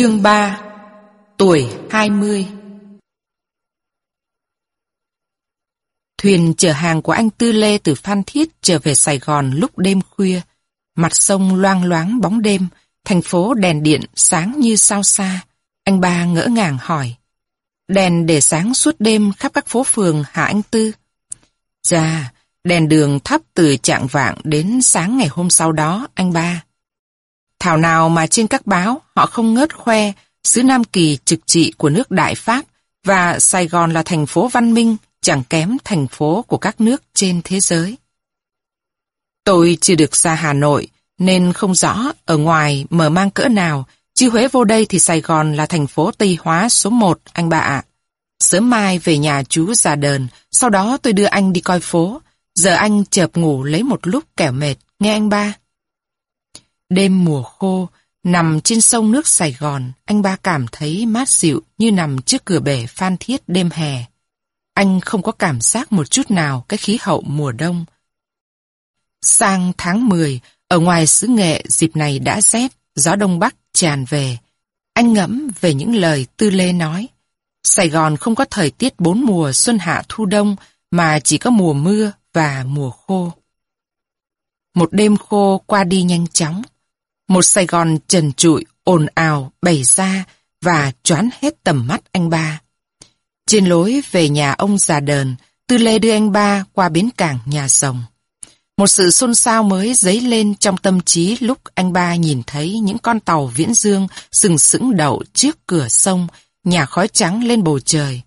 Chương 3 Tuổi 20 Thuyền chở hàng của anh Tư Lê từ Phan Thiết trở về Sài Gòn lúc đêm khuya. Mặt sông loang loáng bóng đêm, thành phố đèn điện sáng như sao xa. Anh ba ngỡ ngàng hỏi. Đèn để sáng suốt đêm khắp các phố phường hả anh Tư? Dạ, đèn đường thắp từ trạng vạng đến sáng ngày hôm sau đó, anh ba. Thảo nào mà trên các báo họ không ngớt khoe xứ Nam Kỳ trực trị của nước Đại Pháp và Sài Gòn là thành phố văn minh chẳng kém thành phố của các nước trên thế giới. Tôi chưa được ra Hà Nội nên không rõ ở ngoài mở mang cỡ nào chứ Huế vô đây thì Sài Gòn là thành phố Tây Hóa số 1 anh bà ạ. Sớm mai về nhà chú già đờn, sau đó tôi đưa anh đi coi phố. Giờ anh chợp ngủ lấy một lúc kẻo mệt, nghe anh ba. Đêm mùa khô, nằm trên sông nước Sài Gòn, anh ba cảm thấy mát dịu như nằm trước cửa bể phan thiết đêm hè. Anh không có cảm giác một chút nào cái khí hậu mùa đông. Sang tháng 10, ở ngoài xứ nghệ dịp này đã rét, gió đông bắc tràn về. Anh ngẫm về những lời Tư Lê nói. Sài Gòn không có thời tiết bốn mùa xuân hạ thu đông, mà chỉ có mùa mưa và mùa khô. Một đêm khô qua đi nhanh chóng. Một Sài Gòn trần trụi, ồn ào, bày ra và choán hết tầm mắt anh ba. Trên lối về nhà ông già đờn, Tư Lê đưa anh ba qua bến cảng nhà rồng. Một sự xôn xao mới dấy lên trong tâm trí lúc anh ba nhìn thấy những con tàu viễn dương sừng sững đậu trước cửa sông, nhà khói trắng lên bầu trời.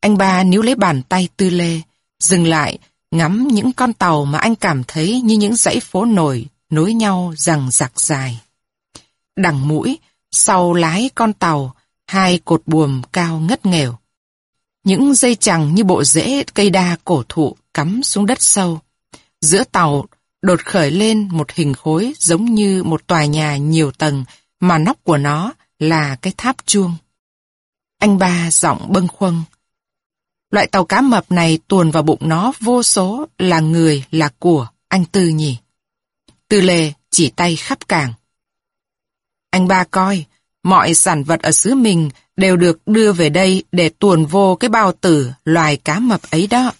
Anh ba níu lấy bàn tay Tư Lê, dừng lại, ngắm những con tàu mà anh cảm thấy như những dãy phố nổi nối nhau rằng giặc dài. Đằng mũi, sau lái con tàu, hai cột buồm cao ngất nghèo. Những dây chằng như bộ rễ cây đa cổ thụ cắm xuống đất sâu. Giữa tàu đột khởi lên một hình khối giống như một tòa nhà nhiều tầng mà nóc của nó là cái tháp chuông. Anh ba giọng bâng khuâng. Loại tàu cá mập này tuồn vào bụng nó vô số là người là của anh Tư nhỉ. Tư lề chỉ tay khắp cảng. Anh ba coi, mọi sản vật ở xứ mình đều được đưa về đây để tuồn vô cái bao tử loài cá mập ấy đó.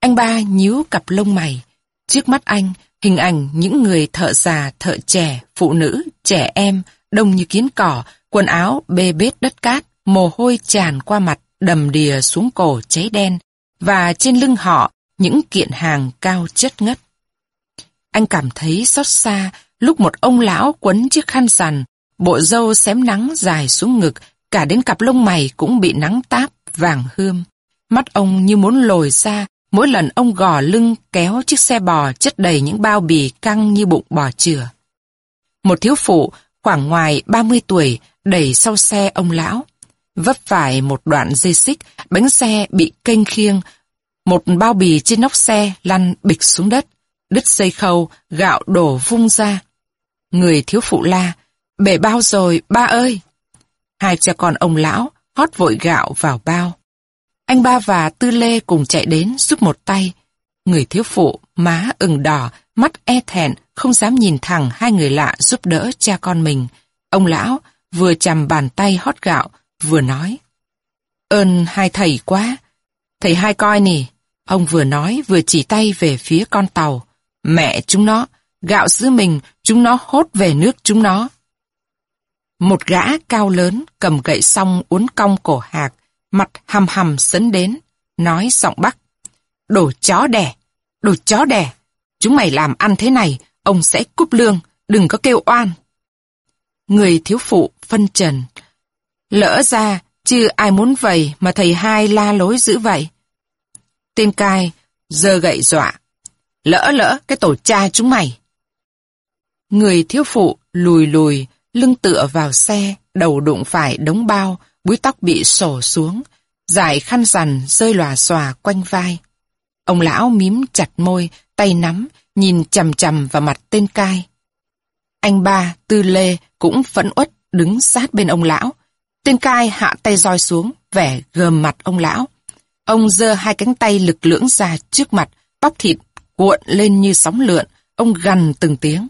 Anh ba nhíu cặp lông mày. Trước mắt anh, hình ảnh những người thợ già, thợ trẻ, phụ nữ, trẻ em, đông như kiến cỏ, quần áo bê bết đất cát, mồ hôi tràn qua mặt, đầm đìa xuống cổ cháy đen, và trên lưng họ những kiện hàng cao chất ngất. Anh cảm thấy xót xa lúc một ông lão quấn chiếc khăn rằn, bộ râu xém nắng dài xuống ngực, cả đến cặp lông mày cũng bị nắng táp, vàng hươm. Mắt ông như muốn lồi ra, mỗi lần ông gò lưng kéo chiếc xe bò chất đầy những bao bì căng như bụng bò chừa. Một thiếu phụ, khoảng ngoài 30 tuổi, đẩy sau xe ông lão. Vấp phải một đoạn dây xích, bánh xe bị kênh khiêng, một bao bì trên nóc xe lăn bịch xuống đất đứt dây khâu, gạo đổ vung ra. Người thiếu phụ la, bể bao rồi, ba ơi! Hai cha con ông lão hót vội gạo vào bao. Anh ba và Tư Lê cùng chạy đến giúp một tay. Người thiếu phụ, má ửng đỏ, mắt e thẹn, không dám nhìn thẳng hai người lạ giúp đỡ cha con mình. Ông lão vừa chầm bàn tay hót gạo, vừa nói. Ơn hai thầy quá. Thầy hai coi nì. Ông vừa nói vừa chỉ tay về phía con tàu. Mẹ chúng nó, gạo sứ mình, chúng nó hốt về nước chúng nó. Một gã cao lớn cầm gậy xong uốn cong cổ hạc, mặt hầm hầm sấn đến, nói giọng bắc. Đồ chó đẻ, đồ chó đẻ, chúng mày làm ăn thế này, ông sẽ cúp lương, đừng có kêu oan. Người thiếu phụ phân trần. Lỡ ra, chứ ai muốn vậy mà thầy hai la lối dữ vậy. Tên cai, giờ gậy dọa. Lỡ lỡ cái tổ cha chúng mày. Người thiếu phụ lùi lùi, lưng tựa vào xe, đầu đụng phải đống bao, búi tóc bị sổ xuống, giải khăn rằn rơi lòa xòa quanh vai. Ông lão mím chặt môi, tay nắm, nhìn chầm chầm vào mặt tên cai. Anh ba, tư lê, cũng phẫn uất đứng sát bên ông lão. Tên cai hạ tay roi xuống, vẻ gờm mặt ông lão. Ông giơ hai cánh tay lực lưỡng ra trước mặt, bóc thịt cuộn lên như sóng lượn, ông gằn từng tiếng.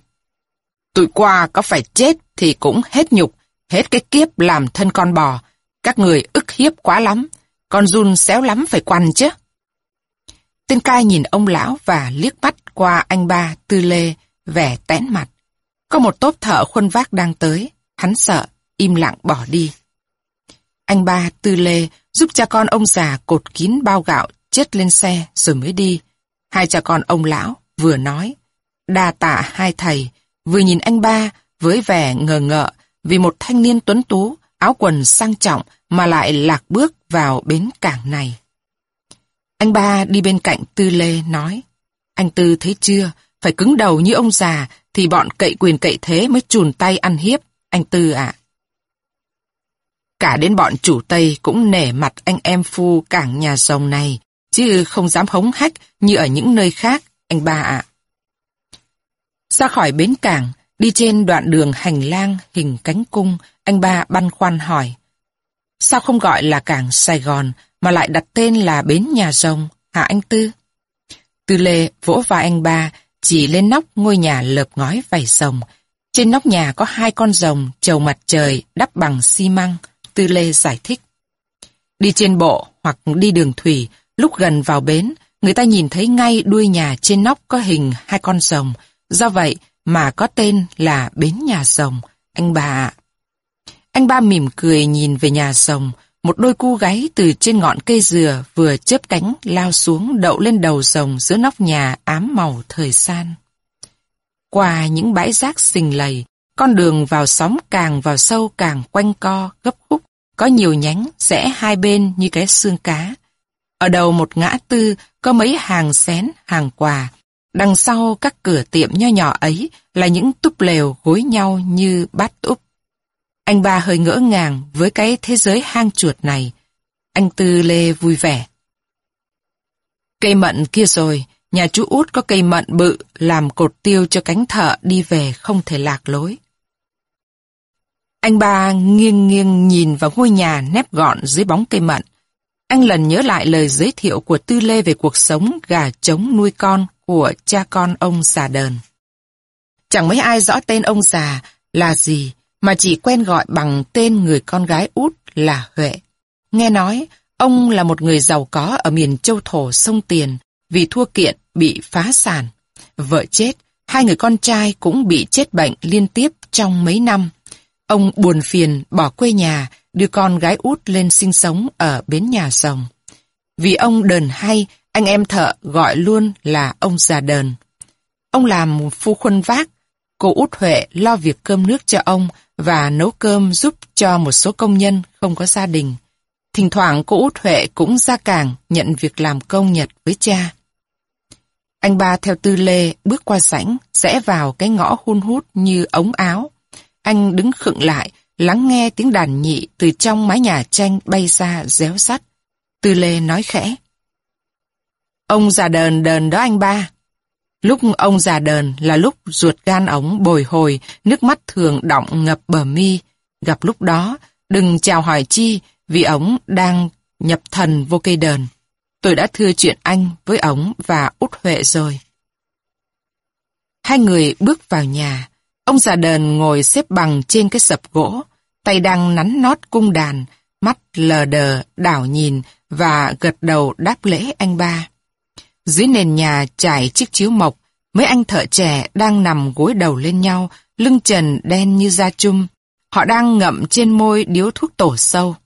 Tụi qua có phải chết thì cũng hết nhục, Hết cái kiếp làm thân con bò, các người ức hiếp quá lắm, con run xéo lắm phải quằn chứ. Tên cai nhìn ông lão và liếc mắt qua anh ba tư lê, vẻ tẽn mặt. Có một tốp thợ khuân vác đang tới, hắn sợ, im lặng bỏ đi. Anh ba tư lê giúp cha con ông già cột kín bao gạo chết lên xe rồi mới đi. Hai cha con ông lão vừa nói, đa tạ hai thầy, vừa nhìn anh ba với vẻ ngờ ngợ vì một thanh niên tuấn tú, áo quần sang trọng mà lại lạc bước vào bến cảng này. Anh ba đi bên cạnh Tư Lê nói, anh Tư thấy chưa, phải cứng đầu như ông già thì bọn cậy quyền cậy thế mới chùn tay ăn hiếp, anh Tư ạ. Cả đến bọn chủ Tây cũng nể mặt anh em phu cảng nhà rồng này, chứ không dám hống hách như ở những nơi khác, anh ba ạ. Ra khỏi bến cảng, đi trên đoạn đường hành lang hình cánh cung, anh ba băn khoăn hỏi. Sao không gọi là cảng Sài Gòn mà lại đặt tên là bến nhà rồng, hả anh Tư? Tư Lê vỗ vai anh ba, chỉ lên nóc ngôi nhà lợp ngói vảy rồng. Trên nóc nhà có hai con rồng trầu mặt trời đắp bằng xi măng, Tư Lê giải thích. Đi trên bộ hoặc đi đường thủy, lúc gần vào bến, người ta nhìn thấy ngay đuôi nhà trên nóc có hình hai con rồng. Do vậy mà có tên là Bến Nhà Rồng, anh bà Anh ba mỉm cười nhìn về nhà rồng, một đôi cu gáy từ trên ngọn cây dừa vừa chớp cánh lao xuống đậu lên đầu rồng giữa nóc nhà ám màu thời san. Qua những bãi rác xình lầy, con đường vào xóm càng vào sâu càng quanh co, gấp khúc, có nhiều nhánh rẽ hai bên như cái xương cá. Ở đầu một ngã tư có mấy hàng xén, hàng quà. Đằng sau các cửa tiệm nho nhỏ ấy là những túp lều gối nhau như bát úp. Anh ba hơi ngỡ ngàng với cái thế giới hang chuột này. Anh Tư Lê vui vẻ. Cây mận kia rồi, nhà chú út có cây mận bự làm cột tiêu cho cánh thợ đi về không thể lạc lối. Anh ba nghiêng nghiêng nhìn vào ngôi nhà nép gọn dưới bóng cây mận. Anh lần nhớ lại lời giới thiệu của Tư Lê về cuộc sống gà trống nuôi con của cha con ông già đờn. Chẳng mấy ai rõ tên ông già là gì, mà chỉ quen gọi bằng tên người con gái út là Huệ. Nghe nói, ông là một người giàu có ở miền châu thổ sông Tiền, vì thua kiện bị phá sản. Vợ chết, hai người con trai cũng bị chết bệnh liên tiếp trong mấy năm. Ông buồn phiền bỏ quê nhà, đưa con gái út lên sinh sống ở bến nhà rồng. Vì ông đờn hay, anh em thợ gọi luôn là ông già đờn. Ông làm phu khuân vác, cô út Huệ lo việc cơm nước cho ông và nấu cơm giúp cho một số công nhân không có gia đình. Thỉnh thoảng cô út Huệ cũng ra cảng nhận việc làm công nhật với cha. Anh ba theo tư lê bước qua sảnh, rẽ vào cái ngõ hun hút như ống áo. Anh đứng khựng lại, lắng nghe tiếng đàn nhị từ trong mái nhà tranh bay ra réo sắt. Tư lê nói khẽ. Ông già đờn đờn đó anh ba. Lúc ông già đờn là lúc ruột gan ống bồi hồi, nước mắt thường đọng ngập bờ mi. Gặp lúc đó, đừng chào hỏi chi vì ống đang nhập thần vô cây đờn. Tôi đã thưa chuyện anh với ống và út Huệ rồi. Hai người bước vào nhà. Ông già đờn ngồi xếp bằng trên cái sập gỗ, tay đang nắn nót cung đàn, mắt lờ đờ, đảo nhìn và gật đầu đáp lễ anh ba. Dưới nền nhà trải chiếc chiếu mộc, mấy anh thợ trẻ đang nằm gối đầu lên nhau, lưng trần đen như da chum. Họ đang ngậm trên môi điếu thuốc tổ sâu.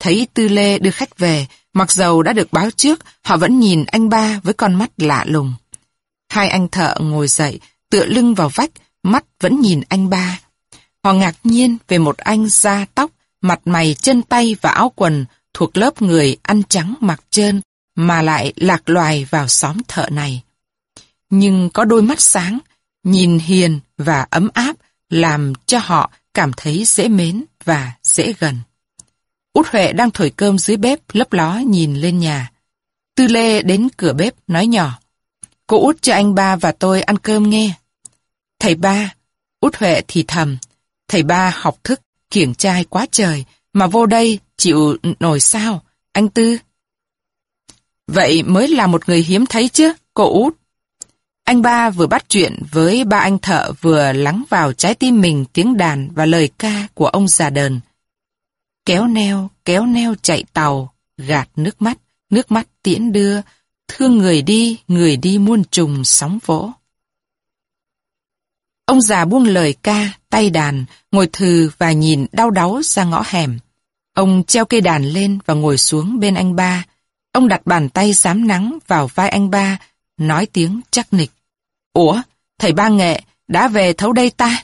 Thấy Tư Lê đưa khách về, mặc dầu đã được báo trước, họ vẫn nhìn anh ba với con mắt lạ lùng. Hai anh thợ ngồi dậy, tựa lưng vào vách, mắt vẫn nhìn anh ba. Họ ngạc nhiên về một anh da tóc, mặt mày chân tay và áo quần thuộc lớp người ăn trắng mặc trơn, mà lại lạc loài vào xóm thợ này. Nhưng có đôi mắt sáng, nhìn hiền và ấm áp làm cho họ cảm thấy dễ mến và dễ gần. Út Huệ đang thổi cơm dưới bếp lấp ló nhìn lên nhà. Tư Lê đến cửa bếp nói nhỏ. Cô út cho anh ba và tôi ăn cơm nghe. Thầy ba, út Huệ thì thầm. Thầy ba học thức, kiểng trai quá trời, mà vô đây chịu nổi sao, anh Tư? Vậy mới là một người hiếm thấy chứ, cô út. Anh ba vừa bắt chuyện với ba anh thợ vừa lắng vào trái tim mình tiếng đàn và lời ca của ông già đờn. Kéo neo, kéo neo chạy tàu, gạt nước mắt, nước mắt tiễn đưa, thương người đi, người đi muôn trùng sóng vỗ. Ông già buông lời ca, tay đàn, ngồi thừ và nhìn đau đáu ra ngõ hẻm. Ông treo cây đàn lên và ngồi xuống bên anh ba. Ông đặt bàn tay sám nắng vào vai anh ba, nói tiếng chắc nịch. Ủa, thầy ba nghệ, đã về thấu đây ta?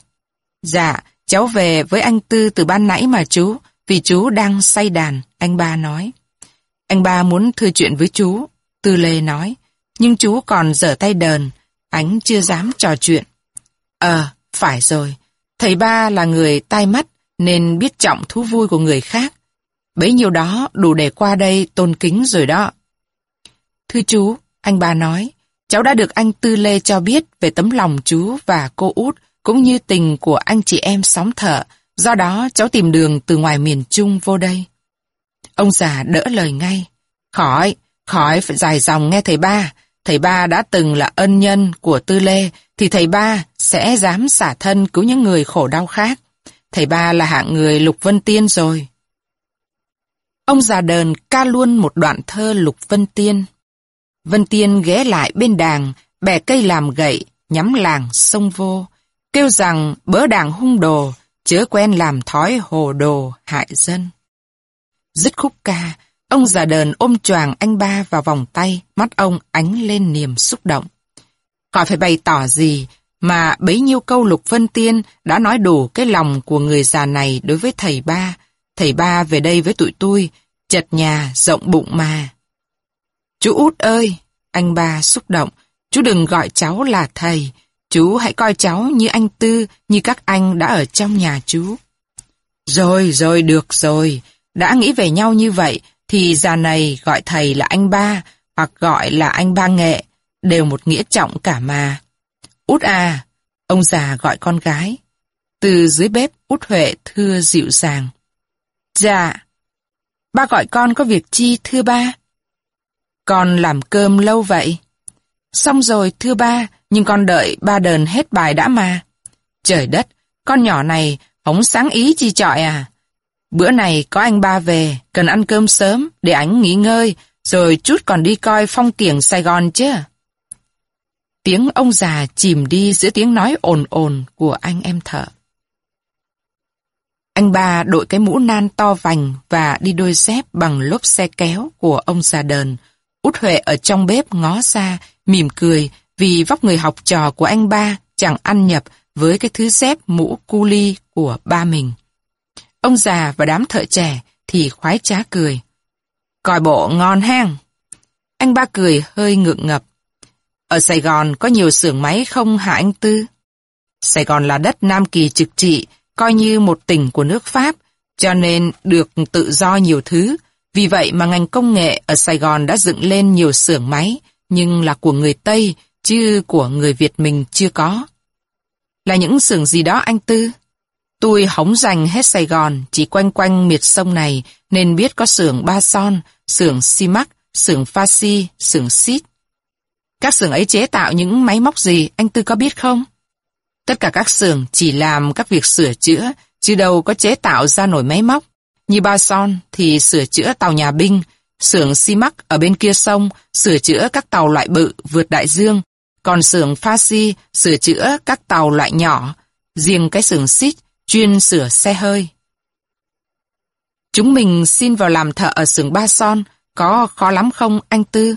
Dạ, cháu về với anh Tư từ ban nãy mà chú, vì chú đang say đàn, anh ba nói. Anh ba muốn thư chuyện với chú, Tư Lê nói, nhưng chú còn dở tay đờn, ánh chưa dám trò chuyện. Ờ, phải rồi, thầy ba là người tai mắt nên biết trọng thú vui của người khác. Bấy nhiêu đó đủ để qua đây tôn kính rồi đó. Thưa chú, anh ba nói, cháu đã được anh Tư Lê cho biết về tấm lòng chú và cô út cũng như tình của anh chị em sóng thở, do đó cháu tìm đường từ ngoài miền Trung vô đây. Ông già đỡ lời ngay. Khỏi, khỏi phải dài dòng nghe thầy ba. Thầy ba đã từng là ân nhân của Tư Lê, thì thầy ba sẽ dám xả thân cứu những người khổ đau khác. Thầy ba là hạng người Lục Vân Tiên rồi. Ông già đờn ca luôn một đoạn thơ Lục Vân Tiên. Vân Tiên ghé lại bên đàng, bẻ cây làm gậy, nhắm làng sông vô, kêu rằng bớ đàng hung đồ, chớ quen làm thói hồ đồ hại dân. Dứt khúc ca, ông già đờn ôm choàng anh ba vào vòng tay, mắt ông ánh lên niềm xúc động. Khỏi phải bày tỏ gì, mà bấy nhiêu câu lục vân tiên đã nói đủ cái lòng của người già này đối với thầy ba. Thầy ba về đây với tụi tôi, chật nhà, rộng bụng mà. Chú út ơi, anh ba xúc động, chú đừng gọi cháu là thầy, chú hãy coi cháu như anh Tư, như các anh đã ở trong nhà chú. Rồi, rồi, được rồi, đã nghĩ về nhau như vậy, thì già này gọi thầy là anh ba, hoặc gọi là anh ba nghệ, đều một nghĩa trọng cả mà. Út à, ông già gọi con gái. Từ dưới bếp, út Huệ thưa dịu dàng. Dạ, ba gọi con có việc chi thưa ba? Con làm cơm lâu vậy. Xong rồi thưa ba, nhưng con đợi ba đờn hết bài đã mà. Trời đất, con nhỏ này, hống sáng ý chi trọi à? Bữa này có anh ba về, cần ăn cơm sớm để ảnh nghỉ ngơi, rồi chút còn đi coi phong kiểng Sài Gòn chứ. Tiếng ông già chìm đi giữa tiếng nói ồn ồn của anh em thợ. Anh ba đội cái mũ nan to vành và đi đôi dép bằng lốp xe kéo của ông già đờn. Út Huệ ở trong bếp ngó ra, mỉm cười vì vóc người học trò của anh ba chẳng ăn nhập với cái thứ dép mũ cu ly của ba mình. Ông già và đám thợ trẻ thì khoái trá cười. Coi bộ ngon hang. Anh ba cười hơi ngượng ngập. Ở Sài Gòn có nhiều xưởng máy không hả anh Tư? Sài Gòn là đất Nam Kỳ trực trị, coi như một tỉnh của nước Pháp, cho nên được tự do nhiều thứ. Vì vậy mà ngành công nghệ ở Sài Gòn đã dựng lên nhiều xưởng máy, nhưng là của người Tây, chứ của người Việt mình chưa có. Là những xưởng gì đó anh Tư? Tôi hóng dành hết Sài Gòn, chỉ quanh quanh miệt sông này, nên biết có xưởng Ba Son, xưởng Simac, xưởng Pha Si, xưởng Xít. Các xưởng ấy chế tạo những máy móc gì, anh Tư có biết không? Tất cả các xưởng chỉ làm các việc sửa chữa, chứ đâu có chế tạo ra nổi máy móc. Như Ba Son thì sửa chữa tàu nhà binh, xưởng Simac ở bên kia sông sửa chữa các tàu loại bự vượt đại dương, còn xưởng Pha Si sửa chữa các tàu loại nhỏ, riêng cái xưởng Sít chuyên sửa xe hơi. Chúng mình xin vào làm thợ ở xưởng Ba Son, có khó lắm không anh Tư?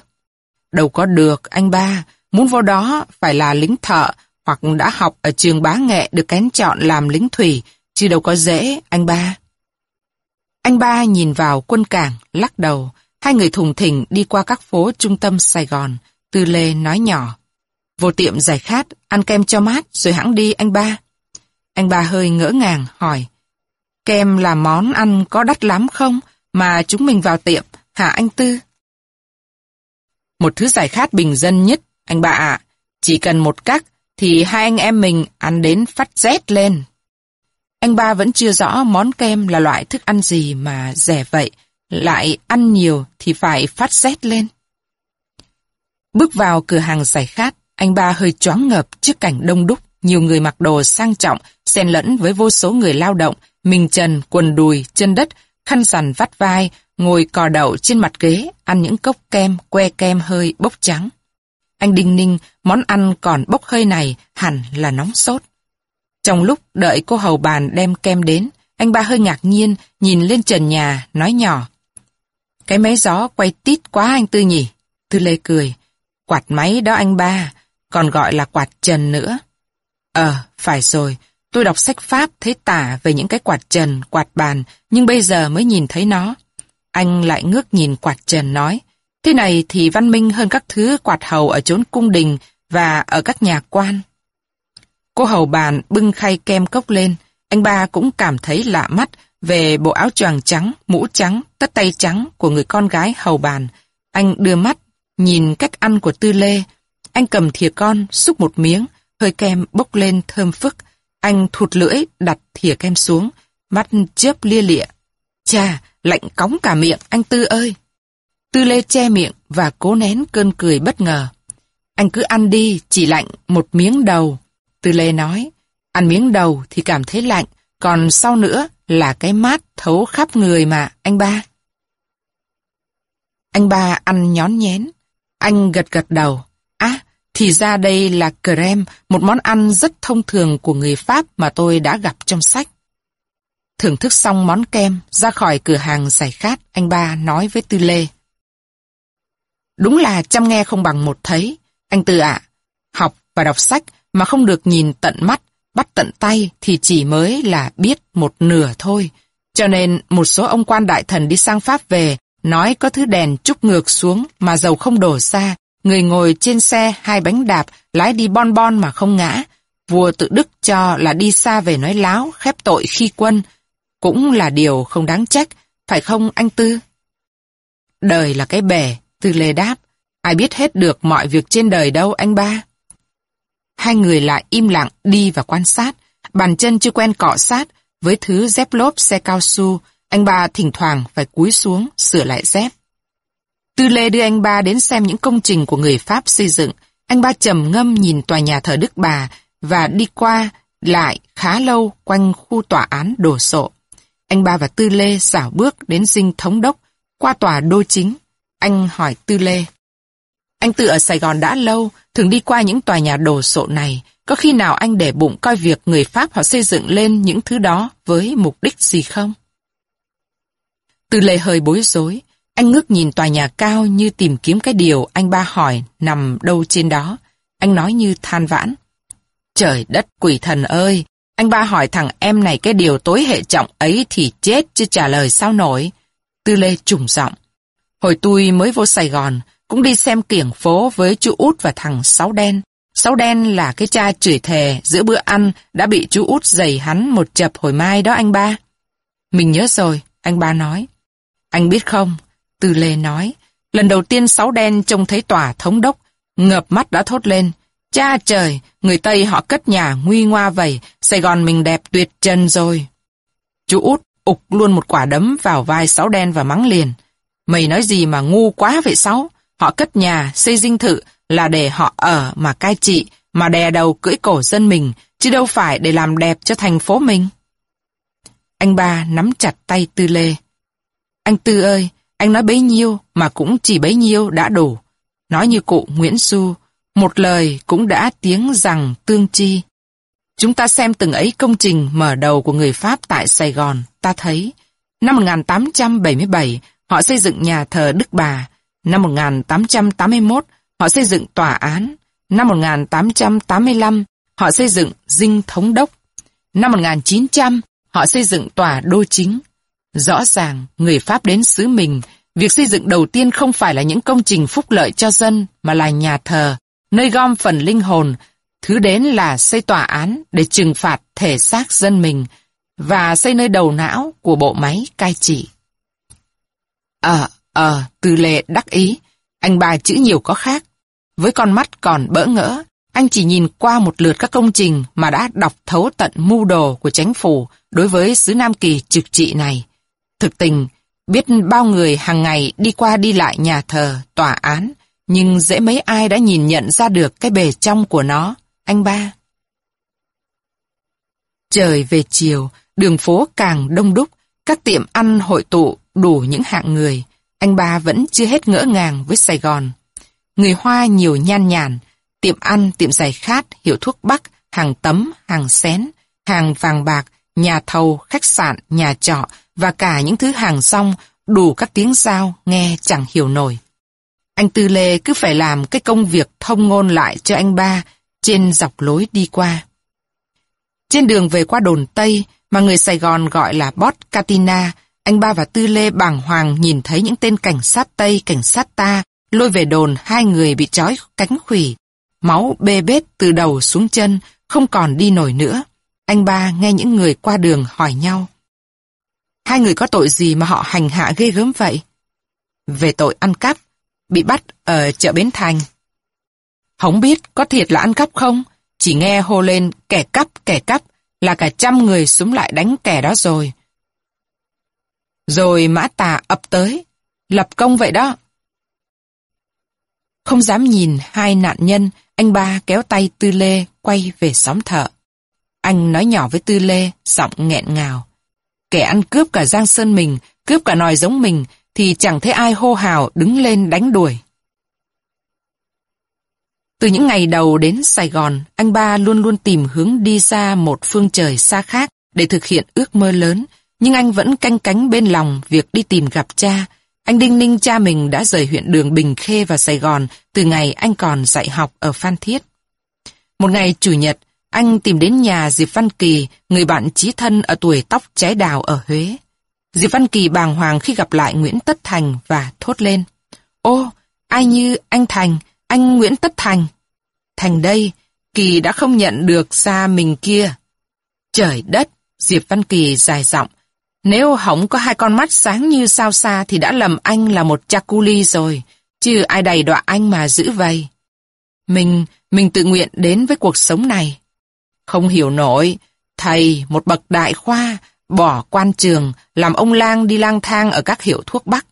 Đâu có được, anh ba, muốn vào đó phải là lính thợ hoặc đã học ở trường bá nghệ được kén chọn làm lính thủy, chứ đâu có dễ, anh ba. Anh ba nhìn vào quân cảng, lắc đầu, hai người thùng thỉnh đi qua các phố trung tâm Sài Gòn, Tư Lê nói nhỏ. Vô tiệm giải khát, ăn kem cho mát rồi hãng đi anh ba. Anh ba hơi ngỡ ngàng, hỏi. Kem là món ăn có đắt lắm không? Mà chúng mình vào tiệm, hả anh Tư? Một thứ giải khát bình dân nhất, anh bà ạ. Chỉ cần một cắc thì hai anh em mình ăn đến phát rét lên. Anh ba vẫn chưa rõ món kem là loại thức ăn gì mà rẻ vậy, lại ăn nhiều thì phải phát rét lên. Bước vào cửa hàng giải khát, anh ba hơi choáng ngợp trước cảnh đông đúc, nhiều người mặc đồ sang trọng, xen lẫn với vô số người lao động, mình trần, quần đùi, chân đất, khăn rằn vắt vai, ngồi cò đậu trên mặt ghế, ăn những cốc kem, que kem hơi bốc trắng. Anh đinh ninh, món ăn còn bốc hơi này hẳn là nóng sốt. Trong lúc đợi cô hầu bàn đem kem đến, anh ba hơi ngạc nhiên, nhìn lên trần nhà, nói nhỏ. Cái máy gió quay tít quá anh Tư nhỉ? Tư Lê cười. Quạt máy đó anh ba, còn gọi là quạt trần nữa. Ờ, phải rồi, tôi đọc sách Pháp thấy tả về những cái quạt trần, quạt bàn, nhưng bây giờ mới nhìn thấy nó. Anh lại ngước nhìn quạt trần nói, thế này thì văn minh hơn các thứ quạt hầu ở chốn cung đình và ở các nhà quan. Cô hầu bàn bưng khay kem cốc lên, anh ba cũng cảm thấy lạ mắt về bộ áo choàng trắng, mũ trắng, tất tay trắng của người con gái hầu bàn. Anh đưa mắt, nhìn cách ăn của Tư Lê. Anh cầm thìa con, xúc một miếng, hơi kem bốc lên thơm phức. Anh thụt lưỡi, đặt thìa kem xuống, mắt chớp lia lịa. Chà, lạnh cóng cả miệng, anh Tư ơi! Tư Lê che miệng và cố nén cơn cười bất ngờ. Anh cứ ăn đi, chỉ lạnh một miếng đầu. Tư Lê nói, ăn miếng đầu thì cảm thấy lạnh, còn sau nữa là cái mát thấu khắp người mà, anh ba. Anh ba ăn nhón nhén. Anh gật gật đầu. À, thì ra đây là creme, một món ăn rất thông thường của người Pháp mà tôi đã gặp trong sách. Thưởng thức xong món kem, ra khỏi cửa hàng giải khát, anh ba nói với Tư Lê. Đúng là chăm nghe không bằng một thấy. Anh Tư ạ, học và đọc sách mà không được nhìn tận mắt, bắt tận tay thì chỉ mới là biết một nửa thôi. Cho nên một số ông quan đại thần đi sang Pháp về, nói có thứ đèn trúc ngược xuống mà dầu không đổ ra, người ngồi trên xe hai bánh đạp, lái đi bon bon mà không ngã. Vua tự đức cho là đi xa về nói láo, khép tội khi quân. Cũng là điều không đáng trách, phải không anh Tư? Đời là cái bể, Tư Lê đáp. Ai biết hết được mọi việc trên đời đâu anh ba. Hai người lại im lặng đi và quan sát. Bàn chân chưa quen cọ sát với thứ dép lốp xe cao su. Anh ba thỉnh thoảng phải cúi xuống sửa lại dép. Tư Lê đưa anh ba đến xem những công trình của người Pháp xây dựng. Anh ba trầm ngâm nhìn tòa nhà thờ Đức Bà và đi qua lại khá lâu quanh khu tòa án đổ sộ. Anh ba và Tư Lê xảo bước đến dinh thống đốc, qua tòa đô chính. Anh hỏi Tư Lê. Anh Tư ở Sài Gòn đã lâu, thường đi qua những tòa nhà đồ sộ này. Có khi nào anh để bụng coi việc người Pháp họ xây dựng lên những thứ đó với mục đích gì không? Tư Lê hơi bối rối. Anh ngước nhìn tòa nhà cao như tìm kiếm cái điều anh ba hỏi nằm đâu trên đó. Anh nói như than vãn. Trời đất quỷ thần ơi! Anh ba hỏi thằng em này cái điều tối hệ trọng ấy thì chết chứ trả lời sao nổi. Tư Lê trùng giọng. Hồi tôi mới vô Sài Gòn, cũng đi xem kiểng phố với chú út và thằng Sáu Đen. Sáu Đen là cái cha chửi thề giữa bữa ăn đã bị chú út giày hắn một chập hồi mai đó anh ba. Mình nhớ rồi, anh ba nói. Anh biết không, Tư Lê nói, lần đầu tiên Sáu Đen trông thấy tòa thống đốc, ngập mắt đã thốt lên. Cha trời, người Tây họ cất nhà nguy ngoa vậy, Sài Gòn mình đẹp tuyệt trần rồi. Chú út ục luôn một quả đấm vào vai Sáu Đen và mắng liền. Mày nói gì mà ngu quá vậy Sáu? Họ cất nhà, xây dinh thự là để họ ở mà cai trị, mà đè đầu cưỡi cổ dân mình, chứ đâu phải để làm đẹp cho thành phố mình. Anh ba nắm chặt tay Tư Lê. Anh Tư ơi, anh nói bấy nhiêu mà cũng chỉ bấy nhiêu đã đủ. Nói như cụ Nguyễn Xu, một lời cũng đã tiếng rằng tương chi. Chúng ta xem từng ấy công trình mở đầu của người Pháp tại Sài Gòn, ta thấy. Năm 1877, họ xây dựng nhà thờ Đức Bà, Năm 1881, họ xây dựng tòa án. Năm 1885, họ xây dựng dinh thống đốc. Năm 1900, họ xây dựng tòa đô chính. Rõ ràng, người Pháp đến xứ mình, việc xây dựng đầu tiên không phải là những công trình phúc lợi cho dân, mà là nhà thờ, nơi gom phần linh hồn. Thứ đến là xây tòa án để trừng phạt thể xác dân mình, và xây nơi đầu não của bộ máy cai trị. Ờ, Ờ, tư lệ đắc ý, anh bà chữ nhiều có khác. Với con mắt còn bỡ ngỡ, anh chỉ nhìn qua một lượt các công trình mà đã đọc thấu tận mưu đồ của chính phủ đối với xứ Nam Kỳ trực trị này. Thực tình, biết bao người hàng ngày đi qua đi lại nhà thờ, tòa án, nhưng dễ mấy ai đã nhìn nhận ra được cái bề trong của nó, anh ba. Trời về chiều, đường phố càng đông đúc, các tiệm ăn hội tụ đủ những hạng người. Anh ba vẫn chưa hết ngỡ ngàng với Sài Gòn. Người Hoa nhiều nhan nhản, tiệm ăn, tiệm giày khát, hiệu thuốc bắc, hàng tấm, hàng xén, hàng vàng bạc, nhà thầu, khách sạn, nhà trọ và cả những thứ hàng rong đủ các tiếng giao nghe chẳng hiểu nổi. Anh Tư Lê cứ phải làm cái công việc thông ngôn lại cho anh ba trên dọc lối đi qua. Trên đường về qua đồn Tây mà người Sài Gòn gọi là Bot katina anh ba và Tư Lê bàng hoàng nhìn thấy những tên cảnh sát Tây, cảnh sát ta lôi về đồn hai người bị trói cánh khủy. Máu bê bết từ đầu xuống chân, không còn đi nổi nữa. Anh ba nghe những người qua đường hỏi nhau. Hai người có tội gì mà họ hành hạ ghê gớm vậy? Về tội ăn cắp, bị bắt ở chợ Bến Thành. Không biết có thiệt là ăn cắp không? Chỉ nghe hô lên kẻ cắp, kẻ cắp, là cả trăm người súng lại đánh kẻ đó rồi. Rồi mã tà ập tới, lập công vậy đó. Không dám nhìn hai nạn nhân, anh ba kéo tay Tư Lê quay về xóm thợ. Anh nói nhỏ với Tư Lê, giọng nghẹn ngào. Kẻ ăn cướp cả Giang Sơn mình, cướp cả nòi giống mình, thì chẳng thấy ai hô hào đứng lên đánh đuổi. Từ những ngày đầu đến Sài Gòn, anh ba luôn luôn tìm hướng đi ra một phương trời xa khác để thực hiện ước mơ lớn, nhưng anh vẫn canh cánh bên lòng việc đi tìm gặp cha. Anh Đinh Ninh cha mình đã rời huyện đường Bình Khê vào Sài Gòn từ ngày anh còn dạy học ở Phan Thiết. Một ngày Chủ nhật, anh tìm đến nhà Diệp Văn Kỳ, người bạn chí thân ở tuổi tóc trái đào ở Huế. Diệp Văn Kỳ bàng hoàng khi gặp lại Nguyễn Tất Thành và thốt lên. Ô, ai như anh Thành, anh Nguyễn Tất Thành. Thành đây, Kỳ đã không nhận được xa mình kia. Trời đất, Diệp Văn Kỳ dài giọng. Nếu hỏng có hai con mắt sáng như sao xa thì đã lầm anh là một chakuli rồi, chứ ai đầy đọa anh mà giữ vậy. Mình, mình tự nguyện đến với cuộc sống này. Không hiểu nổi, thầy, một bậc đại khoa, bỏ quan trường, làm ông lang đi lang thang ở các hiệu thuốc Bắc.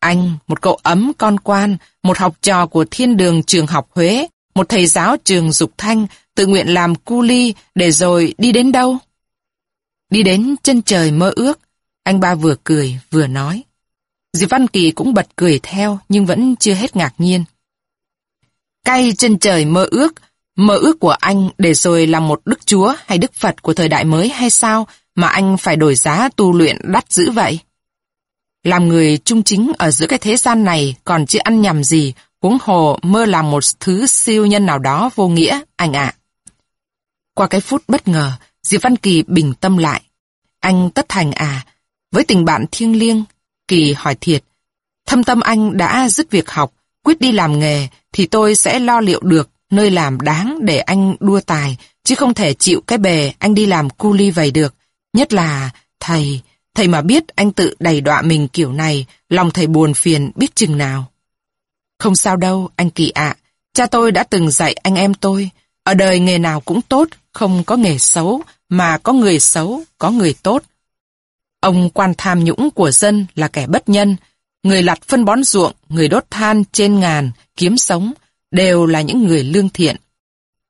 Anh, một cậu ấm con quan, một học trò của thiên đường trường học Huế, một thầy giáo trường Dục Thanh, tự nguyện làm cu ly để rồi đi đến đâu? Đi đến chân trời mơ ước, anh ba vừa cười vừa nói. Diệp Văn Kỳ cũng bật cười theo nhưng vẫn chưa hết ngạc nhiên. Cay chân trời mơ ước, mơ ước của anh để rồi làm một đức chúa hay đức Phật của thời đại mới hay sao mà anh phải đổi giá tu luyện đắt dữ vậy? Làm người trung chính ở giữa cái thế gian này còn chưa ăn nhầm gì, huống hồ mơ làm một thứ siêu nhân nào đó vô nghĩa, anh ạ. Qua cái phút bất ngờ, Diệp Văn Kỳ bình tâm lại. Anh tất thành à, với tình bạn thiêng liêng, Kỳ hỏi thiệt. Thâm tâm anh đã dứt việc học, quyết đi làm nghề, thì tôi sẽ lo liệu được nơi làm đáng để anh đua tài, chứ không thể chịu cái bề anh đi làm cu ly vầy được. Nhất là, thầy, thầy mà biết anh tự đầy đọa mình kiểu này, lòng thầy buồn phiền biết chừng nào. Không sao đâu, anh Kỳ ạ. Cha tôi đã từng dạy anh em tôi, ở đời nghề nào cũng tốt, không có nghề xấu, mà có người xấu, có người tốt. Ông quan tham nhũng của dân là kẻ bất nhân, người lặt phân bón ruộng, người đốt than trên ngàn, kiếm sống, đều là những người lương thiện.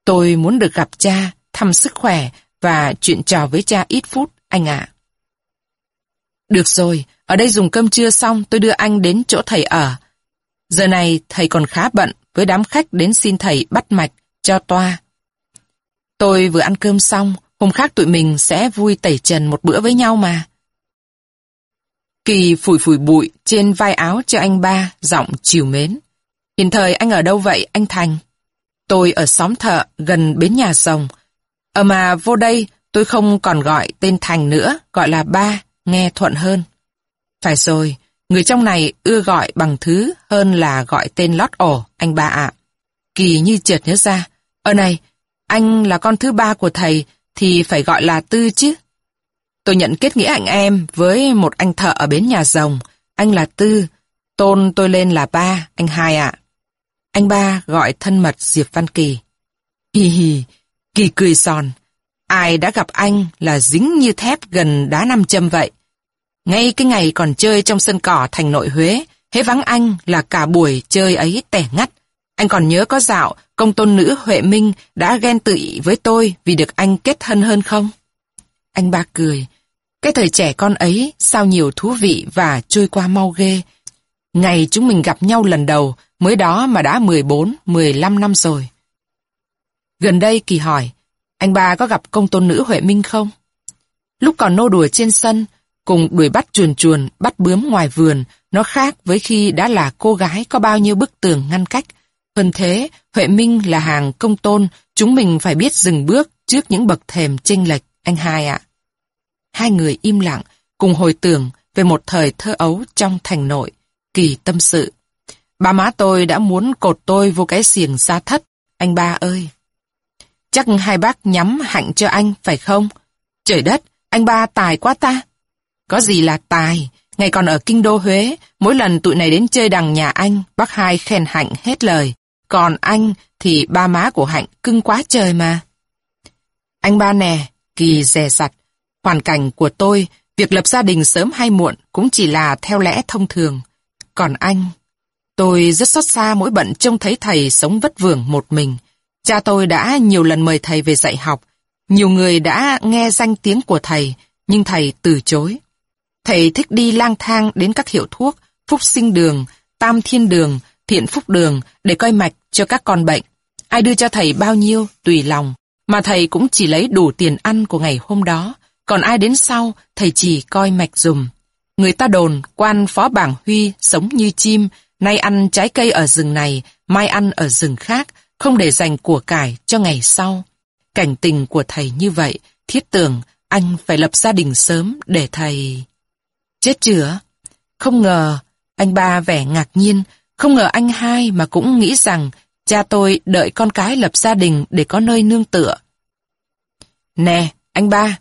Tôi muốn được gặp cha, thăm sức khỏe và chuyện trò với cha ít phút, anh ạ. Được rồi, ở đây dùng cơm trưa xong tôi đưa anh đến chỗ thầy ở. Giờ này thầy còn khá bận với đám khách đến xin thầy bắt mạch, cho toa. Tôi vừa ăn cơm xong, hôm khác tụi mình sẽ vui tẩy trần một bữa với nhau mà. Kỳ phủi phủi bụi trên vai áo cho anh ba, giọng chiều mến. Hiện thời anh ở đâu vậy, anh Thành? Tôi ở xóm thợ, gần bến nhà rồng. Ở mà vô đây, tôi không còn gọi tên Thành nữa, gọi là ba, nghe thuận hơn. Phải rồi, người trong này ưa gọi bằng thứ hơn là gọi tên lót ổ, anh ba ạ. Kỳ như trượt nhớ ra, ở này, anh là con thứ ba của thầy thì phải gọi là Tư chứ. Tôi nhận kết nghĩa anh em với một anh thợ ở bến nhà rồng, anh là Tư, tôn tôi lên là ba, anh hai ạ. Anh ba gọi thân mật Diệp Văn Kỳ. Hi hi, Kỳ cười giòn. Ai đã gặp anh là dính như thép gần đá nam châm vậy. Ngay cái ngày còn chơi trong sân cỏ thành nội Huế, hễ vắng anh là cả buổi chơi ấy tẻ ngắt. Anh còn nhớ có dạo, công tôn nữ Huệ Minh đã ghen tị với tôi vì được anh kết thân hơn không? Anh ba cười. Cái thời trẻ con ấy sao nhiều thú vị và trôi qua mau ghê. Ngày chúng mình gặp nhau lần đầu, mới đó mà đã 14, 15 năm rồi. Gần đây Kỳ hỏi, anh ba có gặp công tôn nữ Huệ Minh không? Lúc còn nô đùa trên sân, cùng đuổi bắt chuồn chuồn, bắt bướm ngoài vườn, nó khác với khi đã là cô gái có bao nhiêu bức tường ngăn cách. Hơn thế, Huệ Minh là hàng công tôn, chúng mình phải biết dừng bước trước những bậc thềm chênh lệch, anh hai ạ. Hai người im lặng, cùng hồi tưởng về một thời thơ ấu trong thành nội. Kỳ tâm sự. Ba má tôi đã muốn cột tôi vô cái xiềng xa thất, anh ba ơi. Chắc hai bác nhắm hạnh cho anh, phải không? Trời đất, anh ba tài quá ta. Có gì là tài, ngày còn ở kinh đô Huế, mỗi lần tụi này đến chơi đằng nhà anh, bác hai khen hạnh hết lời. Còn anh thì ba má của hạnh cưng quá trời mà. Anh ba nè, kỳ dè sặt. Hoàn cảnh của tôi, việc lập gia đình sớm hay muộn cũng chỉ là theo lẽ thông thường. Còn anh, tôi rất xót xa mỗi bận trông thấy thầy sống vất vưởng một mình. Cha tôi đã nhiều lần mời thầy về dạy học. Nhiều người đã nghe danh tiếng của thầy, nhưng thầy từ chối. Thầy thích đi lang thang đến các hiệu thuốc, phúc sinh đường, tam thiên đường, thiện phúc đường để coi mạch cho các con bệnh. Ai đưa cho thầy bao nhiêu, tùy lòng. Mà thầy cũng chỉ lấy đủ tiền ăn của ngày hôm đó. Còn ai đến sau, thầy chỉ coi mạch dùm. Người ta đồn, quan phó bảng Huy sống như chim, nay ăn trái cây ở rừng này, mai ăn ở rừng khác, không để dành của cải cho ngày sau. Cảnh tình của thầy như vậy, thiết tưởng anh phải lập gia đình sớm để thầy... Chết chữa? Không ngờ, anh ba vẻ ngạc nhiên, không ngờ anh hai mà cũng nghĩ rằng cha tôi đợi con cái lập gia đình để có nơi nương tựa. Nè, anh ba,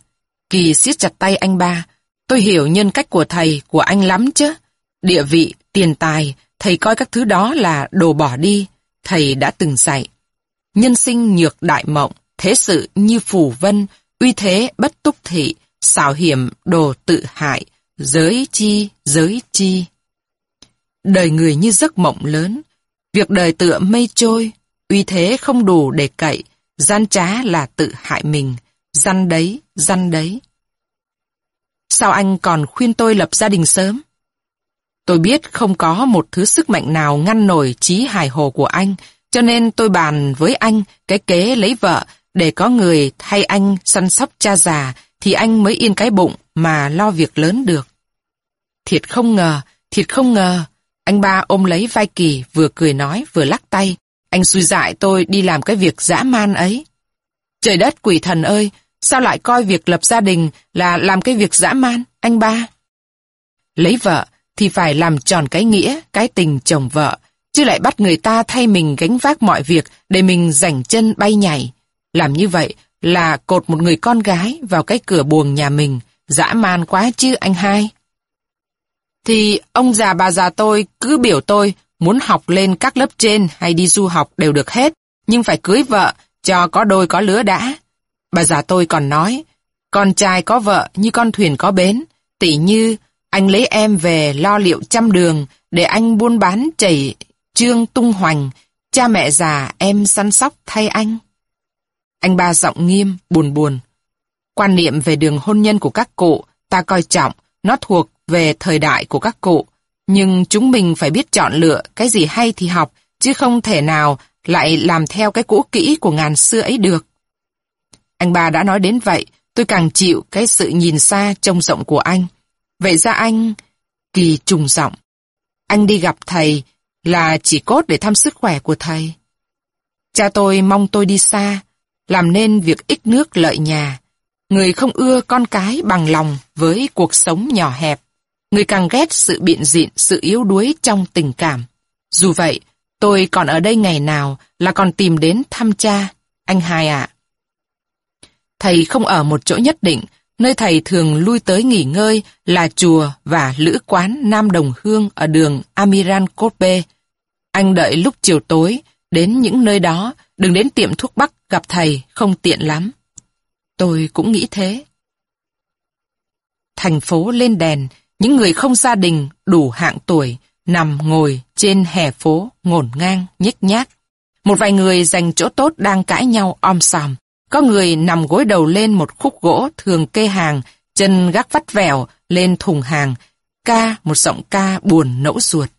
Kỳ siết chặt tay anh ba, tôi hiểu nhân cách của thầy, của anh lắm chứ. Địa vị, tiền tài, thầy coi các thứ đó là đồ bỏ đi, thầy đã từng dạy. Nhân sinh nhược đại mộng, thế sự như phù vân, uy thế bất túc thị, xảo hiểm đồ tự hại, giới chi, giới chi. Đời người như giấc mộng lớn, việc đời tựa mây trôi, uy thế không đủ để cậy, gian trá là tự hại mình, gian đấy, gian đấy. Sao anh còn khuyên tôi lập gia đình sớm? Tôi biết không có một thứ sức mạnh nào ngăn nổi trí hài hồ của anh, cho nên tôi bàn với anh cái kế lấy vợ để có người thay anh săn sóc cha già thì anh mới yên cái bụng mà lo việc lớn được. Thiệt không ngờ, thiệt không ngờ. Anh ba ôm lấy vai Kỳ vừa cười nói vừa lắc tay. Anh xui dại tôi đi làm cái việc dã man ấy. Trời đất quỷ thần ơi, sao lại coi việc lập gia đình là làm cái việc dã man, anh ba? Lấy vợ thì phải làm tròn cái nghĩa, cái tình chồng vợ, chứ lại bắt người ta thay mình gánh vác mọi việc để mình rảnh chân bay nhảy. Làm như vậy là cột một người con gái vào cái cửa buồng nhà mình, dã man quá chứ anh hai. Thì ông già bà già tôi cứ biểu tôi muốn học lên các lớp trên hay đi du học đều được hết, nhưng phải cưới vợ cho có đôi có lứa đã. Bà già tôi còn nói, con trai có vợ như con thuyền có bến, tỷ như anh lấy em về lo liệu trăm đường để anh buôn bán chảy trương tung hoành, cha mẹ già em săn sóc thay anh. Anh ba giọng nghiêm, buồn buồn. Quan niệm về đường hôn nhân của các cụ, ta coi trọng, nó thuộc về thời đại của các cụ. Nhưng chúng mình phải biết chọn lựa cái gì hay thì học, chứ không thể nào lại làm theo cái cũ kỹ của ngàn xưa ấy được. Anh ba đã nói đến vậy, tôi càng chịu cái sự nhìn xa trông rộng của anh. Vậy ra anh... Kỳ trùng giọng. Anh đi gặp thầy là chỉ cốt để thăm sức khỏe của thầy. Cha tôi mong tôi đi xa, làm nên việc ích nước lợi nhà. Người không ưa con cái bằng lòng với cuộc sống nhỏ hẹp. Người càng ghét sự biện diện, sự yếu đuối trong tình cảm. Dù vậy, tôi còn ở đây ngày nào là còn tìm đến thăm cha, anh hai ạ. Thầy không ở một chỗ nhất định, nơi thầy thường lui tới nghỉ ngơi là chùa và lữ quán Nam Đồng Hương ở đường Amiran Kope. Anh đợi lúc chiều tối, đến những nơi đó, đừng đến tiệm thuốc bắc gặp thầy, không tiện lắm. Tôi cũng nghĩ thế. Thành phố lên đèn, những người không gia đình, đủ hạng tuổi, nằm ngồi trên hè phố ngổn ngang, nhích nhác. Một vài người dành chỗ tốt đang cãi nhau om sòm. Có người nằm gối đầu lên một khúc gỗ thường kê hàng, chân gác vắt vẻo lên thùng hàng, ca một giọng ca buồn nẫu ruột.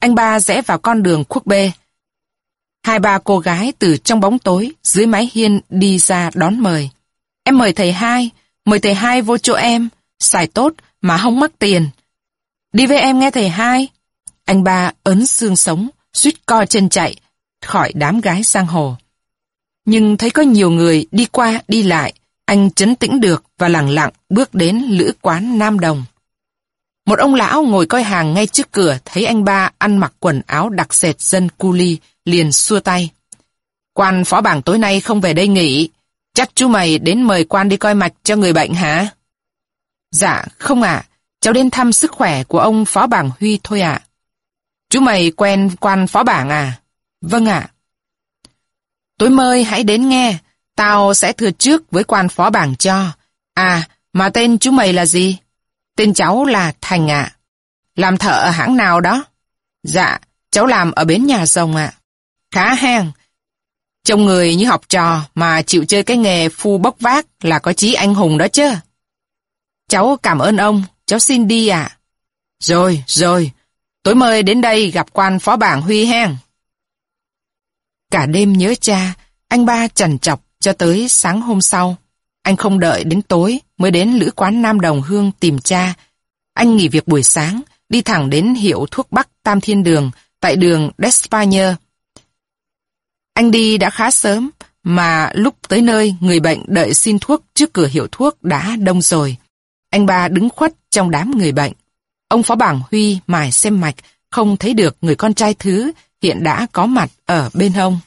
Anh ba rẽ vào con đường khuất bê. Hai ba cô gái từ trong bóng tối dưới mái hiên đi ra đón mời. Em mời thầy hai, mời thầy hai vô chỗ em, xài tốt mà không mắc tiền. Đi với em nghe thầy hai. Anh ba ấn xương sống, suýt co chân chạy, khỏi đám gái sang hồ. Nhưng thấy có nhiều người đi qua đi lại, anh chấn tĩnh được và lặng lặng bước đến lữ quán Nam Đồng. Một ông lão ngồi coi hàng ngay trước cửa thấy anh ba ăn mặc quần áo đặc sệt dân cu ly, liền xua tay. Quan phó bảng tối nay không về đây nghỉ, chắc chú mày đến mời quan đi coi mạch cho người bệnh hả? Dạ, không ạ, cháu đến thăm sức khỏe của ông phó bảng Huy thôi ạ. Chú mày quen quan phó bảng à? Vâng ạ. Tối mơi hãy đến nghe, tao sẽ thừa trước với quan phó bảng cho. À, mà tên chú mày là gì? Tên cháu là Thành ạ. Làm thợ ở hãng nào đó? Dạ, cháu làm ở bến nhà rồng ạ. Khá hèn. Trông người như học trò mà chịu chơi cái nghề phu bốc vác là có chí anh hùng đó chứ. Cháu cảm ơn ông, cháu xin đi ạ. Rồi, rồi, tối mời đến đây gặp quan phó bảng Huy Hang. Cả đêm nhớ cha, anh ba trần chọc cho tới sáng hôm sau. Anh không đợi đến tối mới đến lữ quán Nam Đồng Hương tìm cha. Anh nghỉ việc buổi sáng, đi thẳng đến hiệu thuốc Bắc Tam Thiên Đường, tại đường Despagne. Anh đi đã khá sớm, mà lúc tới nơi người bệnh đợi xin thuốc trước cửa hiệu thuốc đã đông rồi. Anh ba đứng khuất trong đám người bệnh. Ông Phó Bảng Huy mài xem mạch, không thấy được người con trai thứ hiện đã có mặt ở bên ông.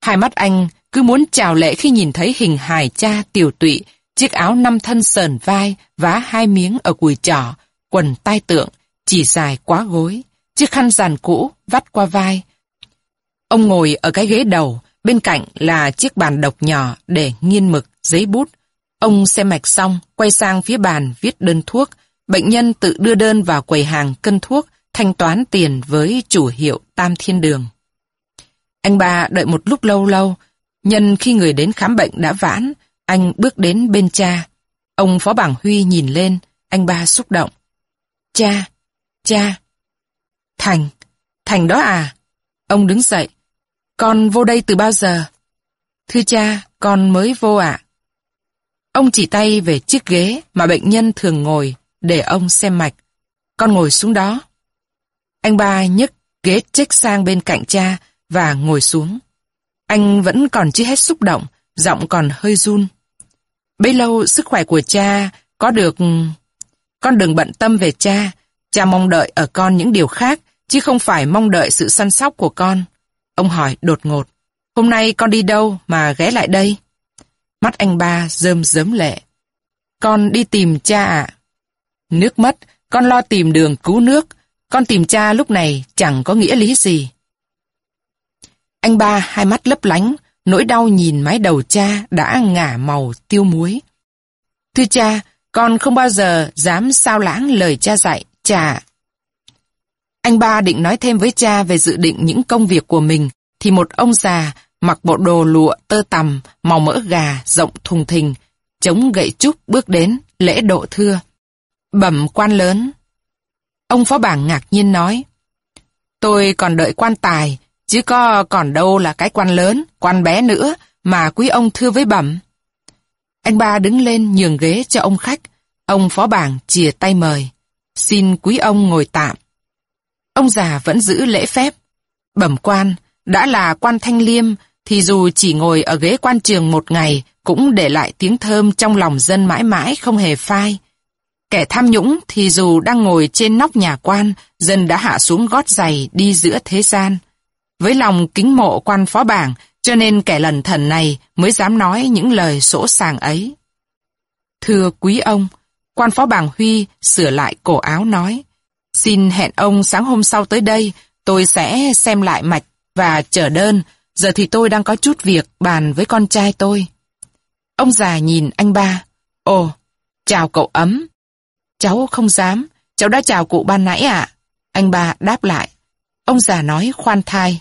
Hai mắt anh cứ muốn chào lễ khi nhìn thấy hình hài cha tiểu tụy, chiếc áo năm thân sờn vai, vá hai miếng ở cùi trỏ, quần tai tượng, chỉ dài quá gối, chiếc khăn giàn cũ vắt qua vai. Ông ngồi ở cái ghế đầu, bên cạnh là chiếc bàn độc nhỏ để nghiên mực, giấy bút. Ông xem mạch xong, quay sang phía bàn viết đơn thuốc. Bệnh nhân tự đưa đơn vào quầy hàng cân thuốc, thanh toán tiền với chủ hiệu Tam Thiên Đường. Anh ba đợi một lúc lâu lâu, nhân khi người đến khám bệnh đã vãn, anh bước đến bên cha. Ông Phó Bảng Huy nhìn lên, anh ba xúc động. Cha, cha. Thành, Thành đó à? Ông đứng dậy. Con vô đây từ bao giờ? Thưa cha, con mới vô ạ. Ông chỉ tay về chiếc ghế mà bệnh nhân thường ngồi để ông xem mạch. Con ngồi xuống đó. Anh ba nhấc ghế chích sang bên cạnh cha và ngồi xuống. Anh vẫn còn chưa hết xúc động, giọng còn hơi run. Bấy lâu sức khỏe của cha có được... Con đừng bận tâm về cha, cha mong đợi ở con những điều khác, chứ không phải mong đợi sự săn sóc của con. Ông hỏi đột ngột, hôm nay con đi đâu mà ghé lại đây? Mắt anh ba rơm rớm lệ. Con đi tìm cha ạ. Nước mất, con lo tìm đường cứu nước, con tìm cha lúc này chẳng có nghĩa lý gì. Anh ba hai mắt lấp lánh, nỗi đau nhìn mái đầu cha đã ngả màu tiêu muối. Thưa cha, con không bao giờ dám sao lãng lời cha dạy, cha. Anh ba định nói thêm với cha về dự định những công việc của mình, thì một ông già mặc bộ đồ lụa tơ tằm, màu mỡ gà, rộng thùng thình, chống gậy trúc bước đến, lễ độ thưa. Bẩm quan lớn. Ông phó bảng ngạc nhiên nói, tôi còn đợi quan tài, chứ có còn đâu là cái quan lớn, quan bé nữa, mà quý ông thưa với bẩm. Anh ba đứng lên nhường ghế cho ông khách, ông phó bảng chìa tay mời. Xin quý ông ngồi tạm. Ông già vẫn giữ lễ phép. Bẩm quan, đã là quan thanh liêm, thì dù chỉ ngồi ở ghế quan trường một ngày, cũng để lại tiếng thơm trong lòng dân mãi mãi không hề phai. Kẻ tham nhũng thì dù đang ngồi trên nóc nhà quan, dân đã hạ xuống gót giày đi giữa thế gian. Với lòng kính mộ quan phó bảng, cho nên kẻ lần thần này mới dám nói những lời sỗ sàng ấy. Thưa quý ông, quan phó bảng Huy sửa lại cổ áo nói, xin hẹn ông sáng hôm sau tới đây, tôi sẽ xem lại mạch và chờ đơn, giờ thì tôi đang có chút việc bàn với con trai tôi. Ông già nhìn anh ba, ồ, chào cậu ấm. Cháu không dám, cháu đã chào cụ ban nãy ạ. Anh ba đáp lại. Ông già nói khoan thai.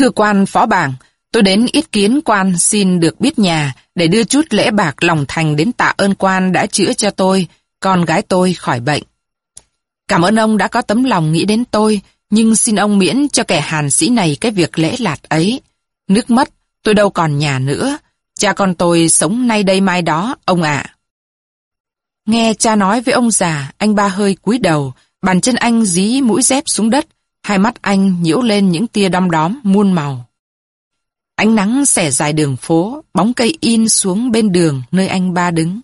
Thưa quan phó bảng, tôi đến ít kiến quan xin được biết nhà để đưa chút lễ bạc lòng thành đến tạ ơn quan đã chữa cho tôi, con gái tôi khỏi bệnh. Cảm ơn ông đã có tấm lòng nghĩ đến tôi, nhưng xin ông miễn cho kẻ hàn sĩ này cái việc lễ lạt ấy. Nước mất, tôi đâu còn nhà nữa. Cha con tôi sống nay đây mai đó, ông ạ. Nghe cha nói với ông già, anh ba hơi cúi đầu, bàn chân anh dí mũi dép xuống đất, hai mắt anh nhiễu lên những tia đom đóm muôn màu. Ánh nắng xẻ dài đường phố, bóng cây in xuống bên đường nơi anh ba đứng.